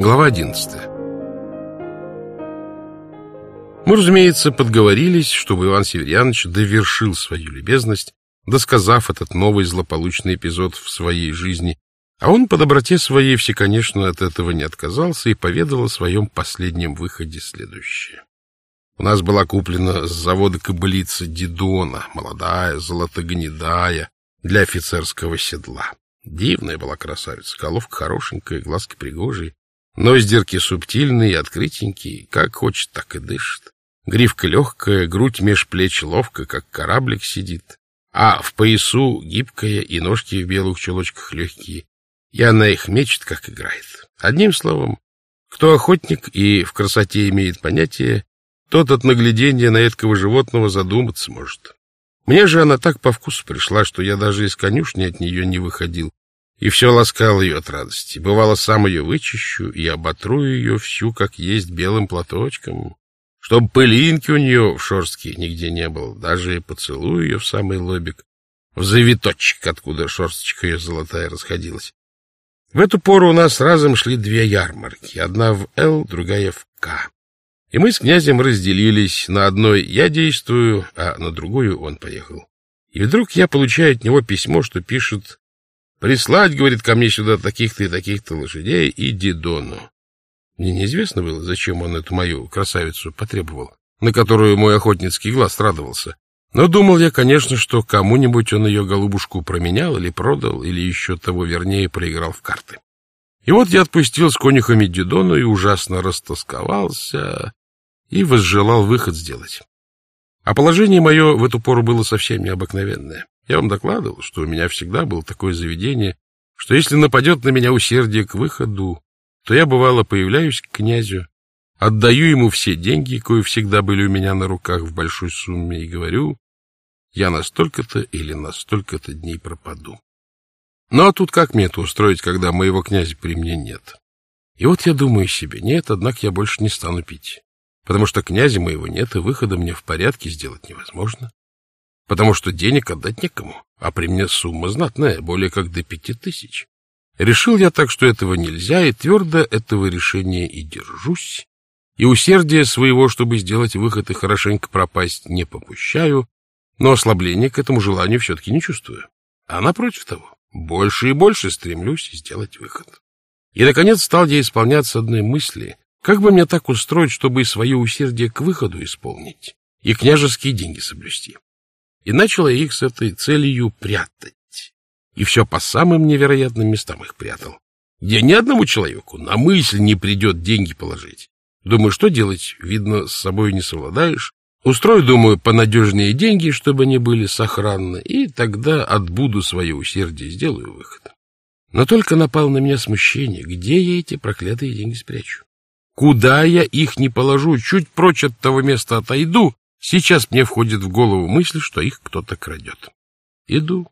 Глава 11 Мы, разумеется, подговорились, чтобы Иван Северьянович довершил свою любезность, досказав этот новый злополучный эпизод в своей жизни, а он по доброте своей все, конечно, от этого не отказался и поведал о своем последнем выходе следующее. У нас была куплена с завода кобылица Дидона, молодая, золотогнедая, для офицерского седла. Дивная была красавица, головка хорошенькая, глазки пригожие, ноздерки субтильные, открытенькие, как хочет, так и дышит. Гривка легкая, грудь меж плеч ловко, как кораблик сидит, а в поясу гибкая и ножки в белых чулочках легкие, и она их мечет, как играет. Одним словом, кто охотник и в красоте имеет понятие, тот от наглядения на эткого животного задуматься может. Мне же она так по вкусу пришла, что я даже из конюшни от нее не выходил, и все ласкал ее от радости. Бывало, сам ее вычищу и оботру ее всю, как есть, белым платочком, чтоб пылинки у нее в шорстке нигде не было, даже и поцелую ее в самый лобик, в завиточек, откуда шорсточка ее золотая расходилась. В эту пору у нас разом шли две ярмарки, одна в Л, другая в К. И мы с князем разделились. На одной я действую, а на другую он поехал. И вдруг я получаю от него письмо, что пишет «Прислать, — говорит, — ко мне сюда таких-то и таких-то лошадей и Дидону». Мне неизвестно было, зачем он эту мою красавицу потребовал, на которую мой охотницкий глаз радовался. Но думал я, конечно, что кому-нибудь он ее голубушку променял или продал, или еще того вернее проиграл в карты. И вот я отпустил с конюхами Дидону и ужасно растосковался, и возжелал выход сделать. А положение мое в эту пору было совсем необыкновенное. Я вам докладывал, что у меня всегда было такое заведение, что если нападет на меня усердие к выходу, то я, бывало, появляюсь к князю, отдаю ему все деньги, кои всегда были у меня на руках в большой сумме, и говорю, я на столько-то или на столько-то дней пропаду. Ну, а тут как мне это устроить, когда моего князя при мне нет? И вот я думаю себе, нет, однако я больше не стану пить потому что князя моего нет, и выхода мне в порядке сделать невозможно, потому что денег отдать некому, а при мне сумма знатная, более как до пяти тысяч. Решил я так, что этого нельзя, и твердо этого решения и держусь, и усердие своего, чтобы сделать выход и хорошенько пропасть, не попущаю, но ослабления к этому желанию все-таки не чувствую. А напротив того, больше и больше стремлюсь сделать выход. И, наконец, стал я исполняться одной мысли, как бы мне так устроить, чтобы и свое усердие к выходу исполнить, и княжеские деньги соблюсти? И начал я их с этой целью прятать. И все по самым невероятным местам их прятал, где ни одному человеку на мысль не придет деньги положить. Думаю, что делать? Видно, с собой не совладаешь. Устрою, думаю, понадежнее деньги, чтобы они были сохранны, и тогда отбуду свое усердие, сделаю выход. Но только напало на меня смущение. Где я эти проклятые деньги спрячу? Куда я их не положу, чуть прочь от того места отойду, сейчас мне входит в голову мысль, что их кто-то крадет. Иду.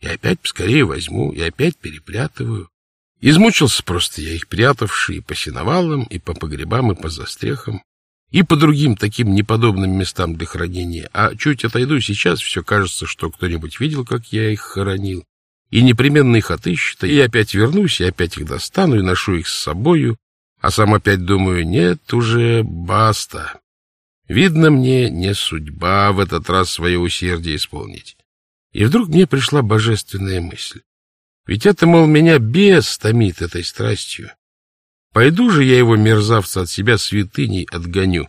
И опять поскорее возьму, и опять перепрятываю. Измучился просто я их прятавший и по сеновалам, и по погребам, и по застрехам, и по другим таким неподобным местам для хранения. А чуть отойду сейчас, все кажется, что кто-нибудь видел, как я их хоронил, и непременно их отыщет, и опять вернусь, и опять их достану, и ношу их с собою, а сам опять думаю, нет, уже баста. Видно, мне не судьба в этот раз свое усердие исполнить. И вдруг мне пришла божественная мысль. Ведь это, мол, меня бес томит этой страстью. Пойду же я его, мерзавца, от себя святыней отгоню.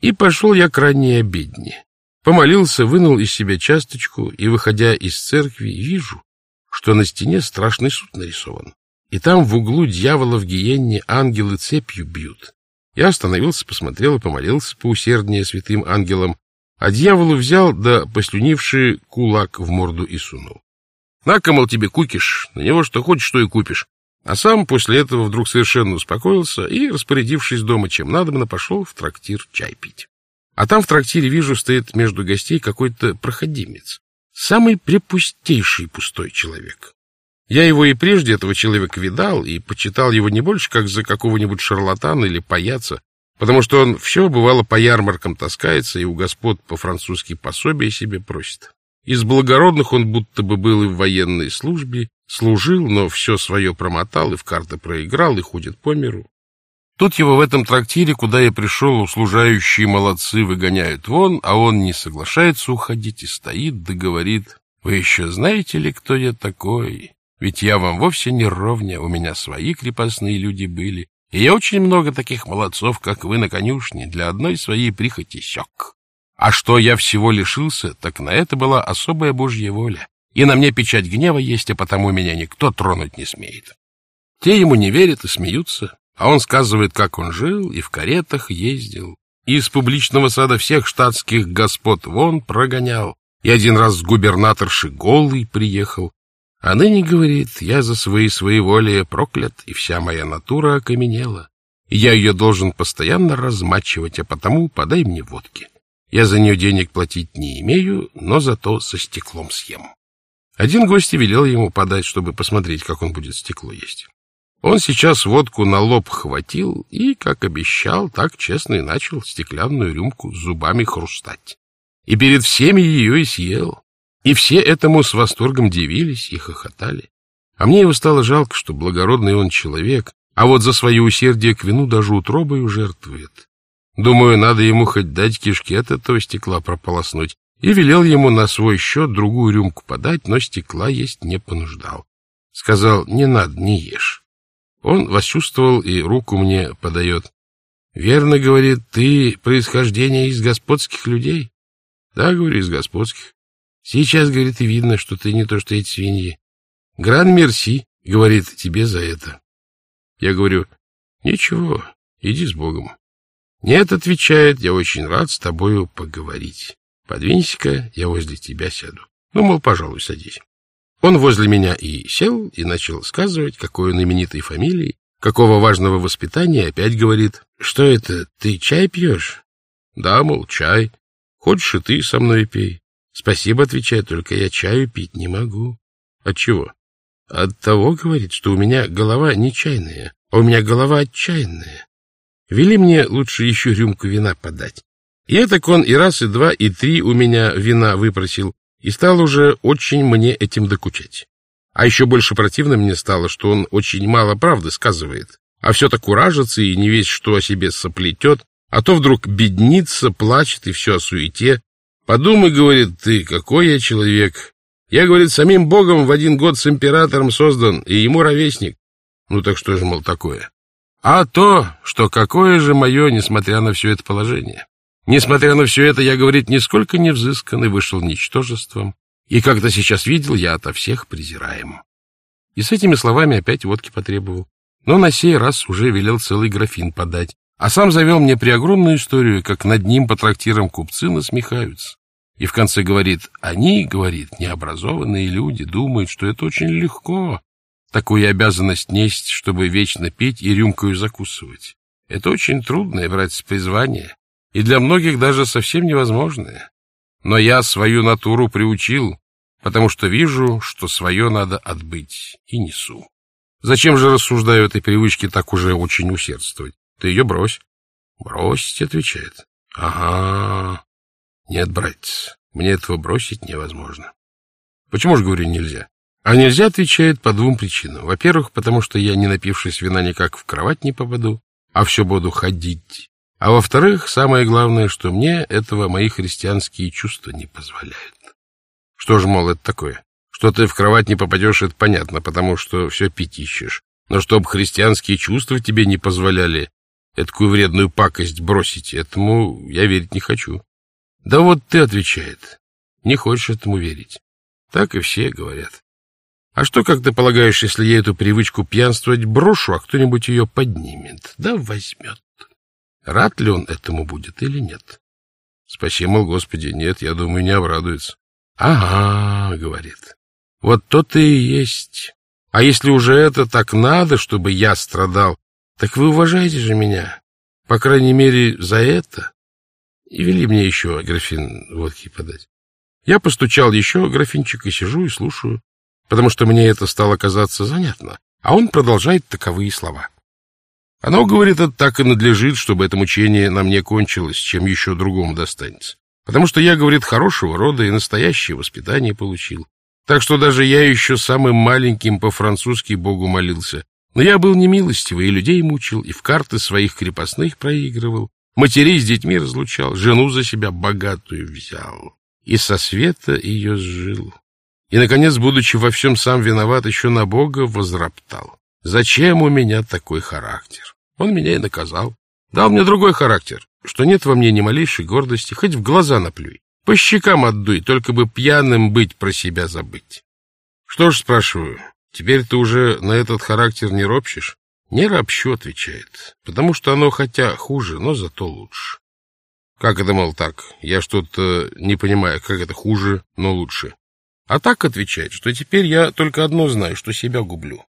И пошел я к ранней обедне. Помолился, вынул из себя часточку, и, выходя из церкви, вижу, что на стене страшный суд нарисован и там в углу дьявола в гиенне ангелы цепью бьют. Я остановился, посмотрел и помолился поусерднее святым ангелам, а дьяволу взял, да послюнивший кулак в морду и сунул. На-ка, мол, тебе кукиш, на него что хочешь, что и купишь. А сам после этого вдруг совершенно успокоился и, распорядившись дома чем надобно, пошел в трактир чай пить. А там в трактире, вижу, стоит между гостей какой-то проходимец. Самый препустейший пустой человек. Я его и прежде, этого человека, видал и почитал его не больше, как за какого-нибудь шарлатана или паяца, потому что он все, бывало, по ярмаркам таскается и у господ по-французски пособие себе просит. Из благородных он будто бы был и в военной службе, служил, но все свое промотал и в карты проиграл, и ходит по миру. Тут его в этом трактире, куда я пришел, услужающие молодцы выгоняют вон, а он не соглашается уходить и стоит, да говорит, «Вы еще знаете ли, кто я такой? Ведь я вам вовсе не ровня, у меня свои крепостные люди были, и я очень много таких молодцов, как вы на конюшне, для одной своей прихоти сёк. А что я всего лишился, так на это была особая божья воля, и на мне печать гнева есть, а потому меня никто тронуть не смеет». Те ему не верят и смеются, а он сказывает, как он жил и в каретах ездил, и из публичного сада всех штатских господ вон прогонял, и один раз с губернаторши голый приехал. А ныне, говорит, я за свои своеволие проклят, и вся моя натура окаменела. И я ее должен постоянно размачивать, а потому подай мне водки. Я за нее денег платить не имею, но зато со стеклом съем. Один гость велел ему подать, чтобы посмотреть, как он будет стекло есть. Он сейчас водку на лоб хватил и, как обещал, так честно и начал стеклянную рюмку зубами хрустать. И перед всеми ее и съел. И все этому с восторгом дивились и хохотали. А мне его стало жалко, что благородный он человек, а вот за свое усердие к вину даже утробою жертвует. Думаю, надо ему хоть дать кишки от этого стекла прополоснуть, и велел ему на свой счет другую рюмку подать, но стекла есть не понуждал. Сказал, не надо, не ешь. Он восчувствовал и руку мне подает. «Верно, — говорит, — ты происхождение из господских людей?» «Да, — говорю, — из господских. Сейчас, — говорит, — и видно, что ты не то, что эти свиньи. Гран мерси, — говорит, — тебе за это». Я говорю, «Ничего, иди с Богом». «Нет, — отвечает, — я очень рад с тобою поговорить. Подвинься-ка, я возле тебя сяду. Ну, мол, пожалуй, садись». Он возле меня и сел, и начал сказывать, какой он именитой фамилии, какого важного воспитания, опять говорит, что это, ты чай пьешь? Да, мол, чай. Хочешь и ты со мной пей. Спасибо, отвечает, только я чаю пить не могу. От чего? От того, говорит, что у меня голова не чайная, а у меня голова отчаянная. Вели мне лучше еще рюмку вина подать. И так он и раз, и два, и три у меня вина выпросил, и стал уже очень мне этим докучать. А еще больше противно мне стало, что он очень мало правды сказывает, а все так уражится и не весь что о себе соплетет, а то вдруг беднится, плачет и все о суете. Подумай, говорит, ты, какой я человек. Я, говорит, самим Богом в один год с императором создан, и ему ровесник. Ну так что же, мол, такое? А то, что какое же мое, несмотря на все это положение. Несмотря на все это, я, говорит, нисколько не взыскан и вышел ничтожеством. И как-то сейчас видел, я ото всех презираем. И с этими словами опять водки потребовал. Но на сей раз уже велел целый графин подать. А сам завел мне преогромную историю, как над ним по трактирам купцы насмехаются. И в конце говорит, они, говорит, необразованные люди, думают, что это очень легко, такую обязанность несть, чтобы вечно петь и рюмкою закусывать. Это очень трудное, брать призвание и для многих даже совсем невозможное. Но я свою натуру приучил, потому что вижу, что свое надо отбыть, и несу. Зачем же рассуждаю этой привычке так уже очень усердствовать? Ты ее брось. Бросить, отвечает. Ага. Нет, братец, мне этого бросить невозможно. Почему же, говорю, нельзя? А нельзя, отвечает, по двум причинам. Во-первых, потому что я, не напившись вина, никак в кровать не попаду, а все буду ходить а во-вторых, самое главное, что мне этого мои христианские чувства не позволяют. Что же, мол, это такое? Что ты в кровать не попадешь, это понятно, потому что все пить ищешь. Но чтобы христианские чувства тебе не позволяли такую вредную пакость бросить, этому я верить не хочу. Да вот ты, отвечает, не хочешь этому верить. Так и все говорят. А что, как ты полагаешь, если я эту привычку пьянствовать брошу, а кто-нибудь ее поднимет? Да возьмет. Рад ли он этому будет или нет? Спаси, мол, Господи, нет, я думаю, не обрадуется. Ага, говорит, вот то-то и есть. А если уже это так надо, чтобы я страдал, так вы уважаете же меня, по крайней мере, за это. И вели мне еще графин водки подать. Я постучал еще графинчик и сижу и слушаю, потому что мне это стало казаться занятно. А он продолжает таковые слова. Оно, говорит, это так и надлежит, чтобы это мучение нам не кончилось, чем еще другому достанется. Потому что я, говорит, хорошего рода и настоящее воспитание получил. Так что даже я еще самым маленьким по-французски Богу молился. Но я был немилостивый, и людей мучил, и в карты своих крепостных проигрывал, матерей с детьми разлучал, жену за себя богатую взял, и со света ее сжил. И, наконец, будучи во всем сам виноват, еще на Бога возроптал. Зачем у меня такой характер? Он меня и наказал. Дал мне другой характер, что нет во мне ни малейшей гордости, хоть в глаза наплюй. По щекам отдуй, только бы пьяным быть, про себя забыть. Что ж, спрашиваю, теперь ты уже на этот характер не ропщешь? Не ропщу, отвечает, потому что оно хотя хуже, но зато лучше. Как это, мол, так? Я что-то не понимаю, как это хуже, но лучше. А так отвечает, что теперь я только одно знаю, что себя гублю.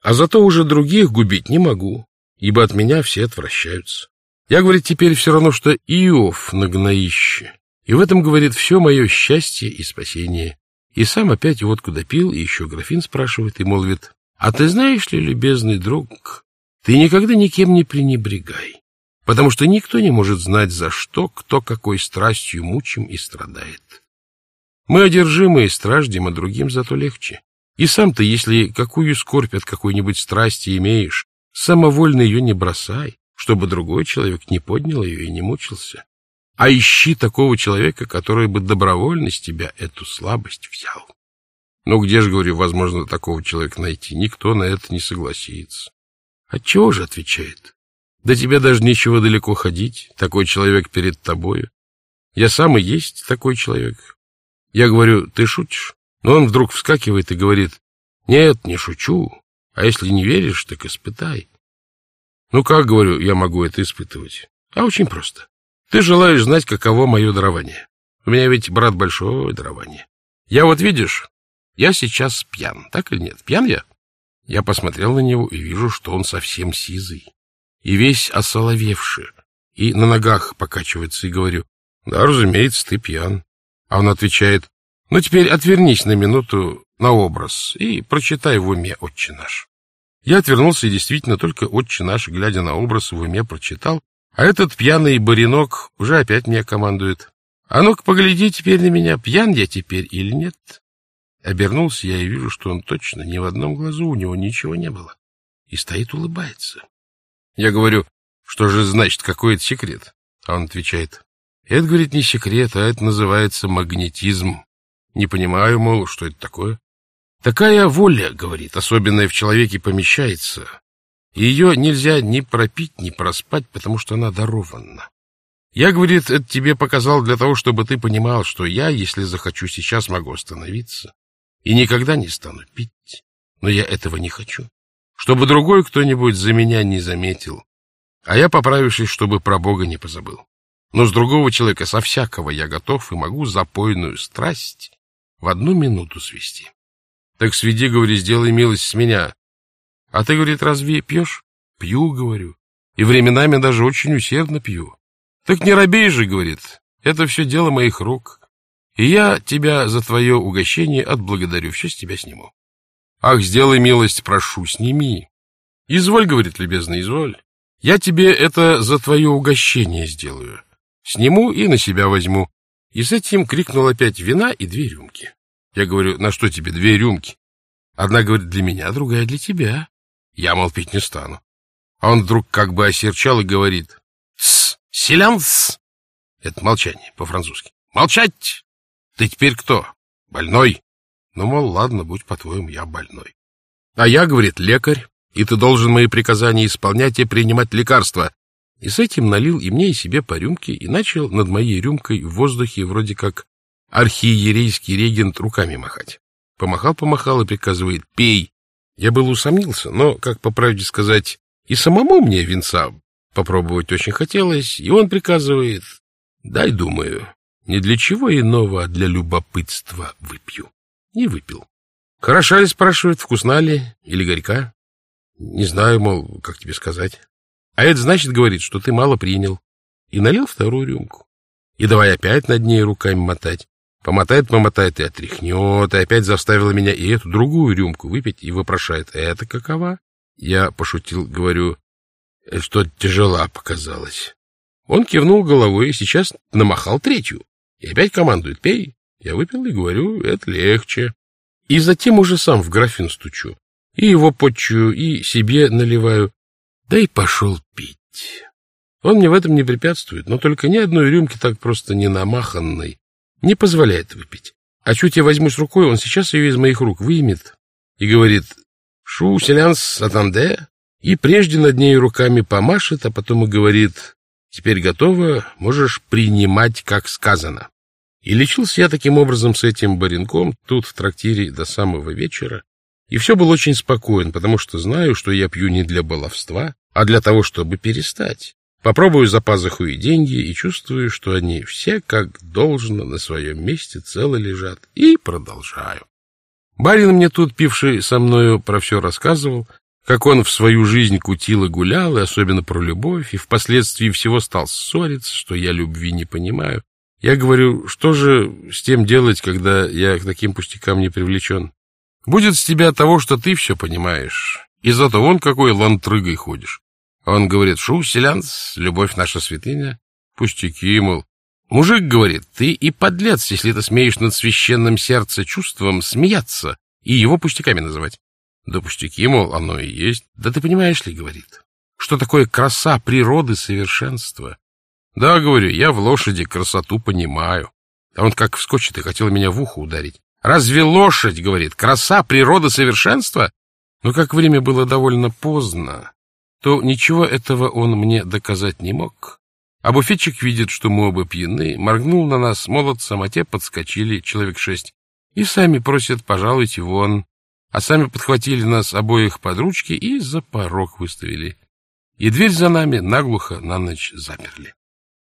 А зато уже других губить не могу, ибо от меня все отвращаются. Я, говорит, теперь все равно, что Иов на гноище. И в этом, говорит, все мое счастье и спасение. И сам опять водку допил, и еще графин спрашивает, и молвит, «А ты знаешь ли, любезный друг, ты никогда никем не пренебрегай, потому что никто не может знать, за что, кто какой страстью мучим и страдает. Мы одержимые страждем, а другим зато легче. И сам-то, если какую скорбь от какой-нибудь страсти имеешь, самовольно ее не бросай, чтобы другой человек не поднял ее и не мучился а ищи такого человека, который бы добровольно с тебя эту слабость взял. Ну, где же, говорю, возможно такого человека найти? Никто на это не согласится. Отчего же, отвечает? Да тебе даже нечего далеко ходить, такой человек перед тобою. Я сам и есть такой человек. Я говорю, ты шутишь? Но он вдруг вскакивает и говорит, нет, не шучу, а если не веришь, так испытай. Ну, как, говорю, я могу это испытывать? А очень просто. Ты желаешь знать, каково мое дарование. У меня ведь, брат, большое дарование. Я вот, видишь, я сейчас пьян, так или нет? Пьян я? Я посмотрел на него и вижу, что он совсем сизый. И весь осоловевший. И на ногах покачивается, и говорю, да, разумеется, ты пьян. А он отвечает, ну, теперь отвернись на минуту на образ и прочитай в уме «Отче наш». Я отвернулся и действительно только «Отче наш», глядя на образ, в уме прочитал, а этот пьяный баринок уже опять меня командует. А ну-ка, погляди теперь на меня, пьян я теперь или нет? Обернулся я и вижу, что он точно ни в одном глазу у него ничего не было. И стоит, улыбается. Я говорю, что же значит, какой это секрет? А он отвечает, это, говорит, не секрет, а это называется магнетизм. Не понимаю, мол, что это такое. Такая воля, говорит, особенная в человеке помещается, ее нельзя ни пропить, ни проспать, потому что она дарована. Я, говорит, это тебе показал для того, чтобы ты понимал, что я, если захочу сейчас, могу остановиться и никогда не стану пить. Но я этого не хочу. Чтобы другой кто-нибудь за меня не заметил, а я, поправившись, чтобы про Бога не позабыл. Но с другого человека, со всякого я готов и могу запойную страсть в одну минуту свести. Так сведи, говори, сделай милость с меня, а ты, говорит, разве пьешь? Пью, говорю. И временами даже очень усердно пью. Так не робей же, говорит. Это все дело моих рук. И я тебя за твое угощение отблагодарю. Все с тебя сниму. Ах, сделай милость, прошу, сними. Изволь, говорит, любезно, изволь. Я тебе это за твое угощение сделаю. Сниму и на себя возьму. И с этим крикнул опять вина и две рюмки. Я говорю, на что тебе две рюмки? Одна говорит для меня, другая для тебя. Я, мол, пить не стану. А он вдруг как бы осерчал и говорит. «Тсс! Селянс!» Это молчание по-французски. «Молчать! Ты теперь кто? Больной?» Ну, мол, ладно, будь по-твоему, я больной. А я, говорит, лекарь, и ты должен мои приказания исполнять и принимать лекарства. И с этим налил и мне, и себе по рюмке, и начал над моей рюмкой в воздухе вроде как архиерейский регент руками махать. Помахал-помахал и приказывает «пей». Я был усомнился, но, как по правде сказать, и самому мне венца попробовать очень хотелось, и он приказывает, дай, думаю, не для чего иного, а для любопытства выпью. Не выпил. Хороша ли, спрашивает, вкусна ли или горька? Не знаю, мол, как тебе сказать. А это значит, говорит, что ты мало принял. И налил вторую рюмку. И давай опять над ней руками мотать. Помотает, помотает и отряхнет, и опять заставила меня и эту другую рюмку выпить, и вопрошает, это какова? Я пошутил, говорю, что тяжела показалось. Он кивнул головой и сейчас намахал третью. И опять командует, пей. Я выпил и говорю, это легче. И затем уже сам в графин стучу. И его почую, и себе наливаю. Да и пошел пить. Он мне в этом не препятствует, но только ни одной рюмки так просто не намаханной не позволяет выпить. А чуть я возьмусь рукой, он сейчас ее из моих рук вымет и говорит «Шу селянс атанде?» и прежде над ней руками помашет, а потом и говорит «Теперь готово, можешь принимать, как сказано». И лечился я таким образом с этим баринком тут, в трактире, до самого вечера. И все был очень спокоен, потому что знаю, что я пью не для баловства, а для того, чтобы перестать. Попробую за пазуху и деньги, и чувствую, что они все, как должно, на своем месте цело лежат. И продолжаю. Барин мне тут, пивший со мною, про все рассказывал, как он в свою жизнь кутил и гулял, и особенно про любовь, и впоследствии всего стал ссориться, что я любви не понимаю. Я говорю, что же с тем делать, когда я к таким пустякам не привлечен? Будет с тебя того, что ты все понимаешь, и зато вон какой лантрыгой ходишь. Он говорит, шу, селянс, любовь наша святыня. Пустяки, мол. Мужик говорит, ты и подлец, если ты смеешь над священным сердце чувством смеяться и его пустяками называть. Да пустяки, мол, оно и есть. Да ты понимаешь ли, говорит, что такое краса природы совершенства? Да, говорю, я в лошади красоту понимаю. А он как вскочит и хотел меня в ухо ударить. Разве лошадь, говорит, краса природы совершенства? Но как время было довольно поздно, то ничего этого он мне доказать не мог. А буфетчик видит, что мы оба пьяны, моргнул на нас молодцем, а те подскочили, человек шесть, и сами просят пожалуйте вон, а сами подхватили нас обоих под ручки и за порог выставили. И дверь за нами наглухо на ночь заперли.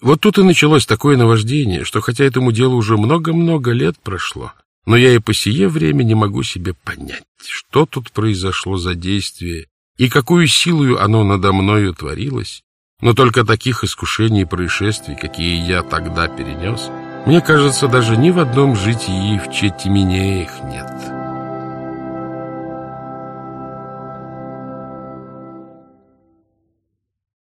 Вот тут и началось такое наваждение, что хотя этому делу уже много-много лет прошло, но я и по сие время не могу себе понять, что тут произошло за действие и какую силою оно надо мною творилось, но только таких искушений и происшествий, какие я тогда перенес, мне кажется, даже ни в одном житии в Четименеях нет».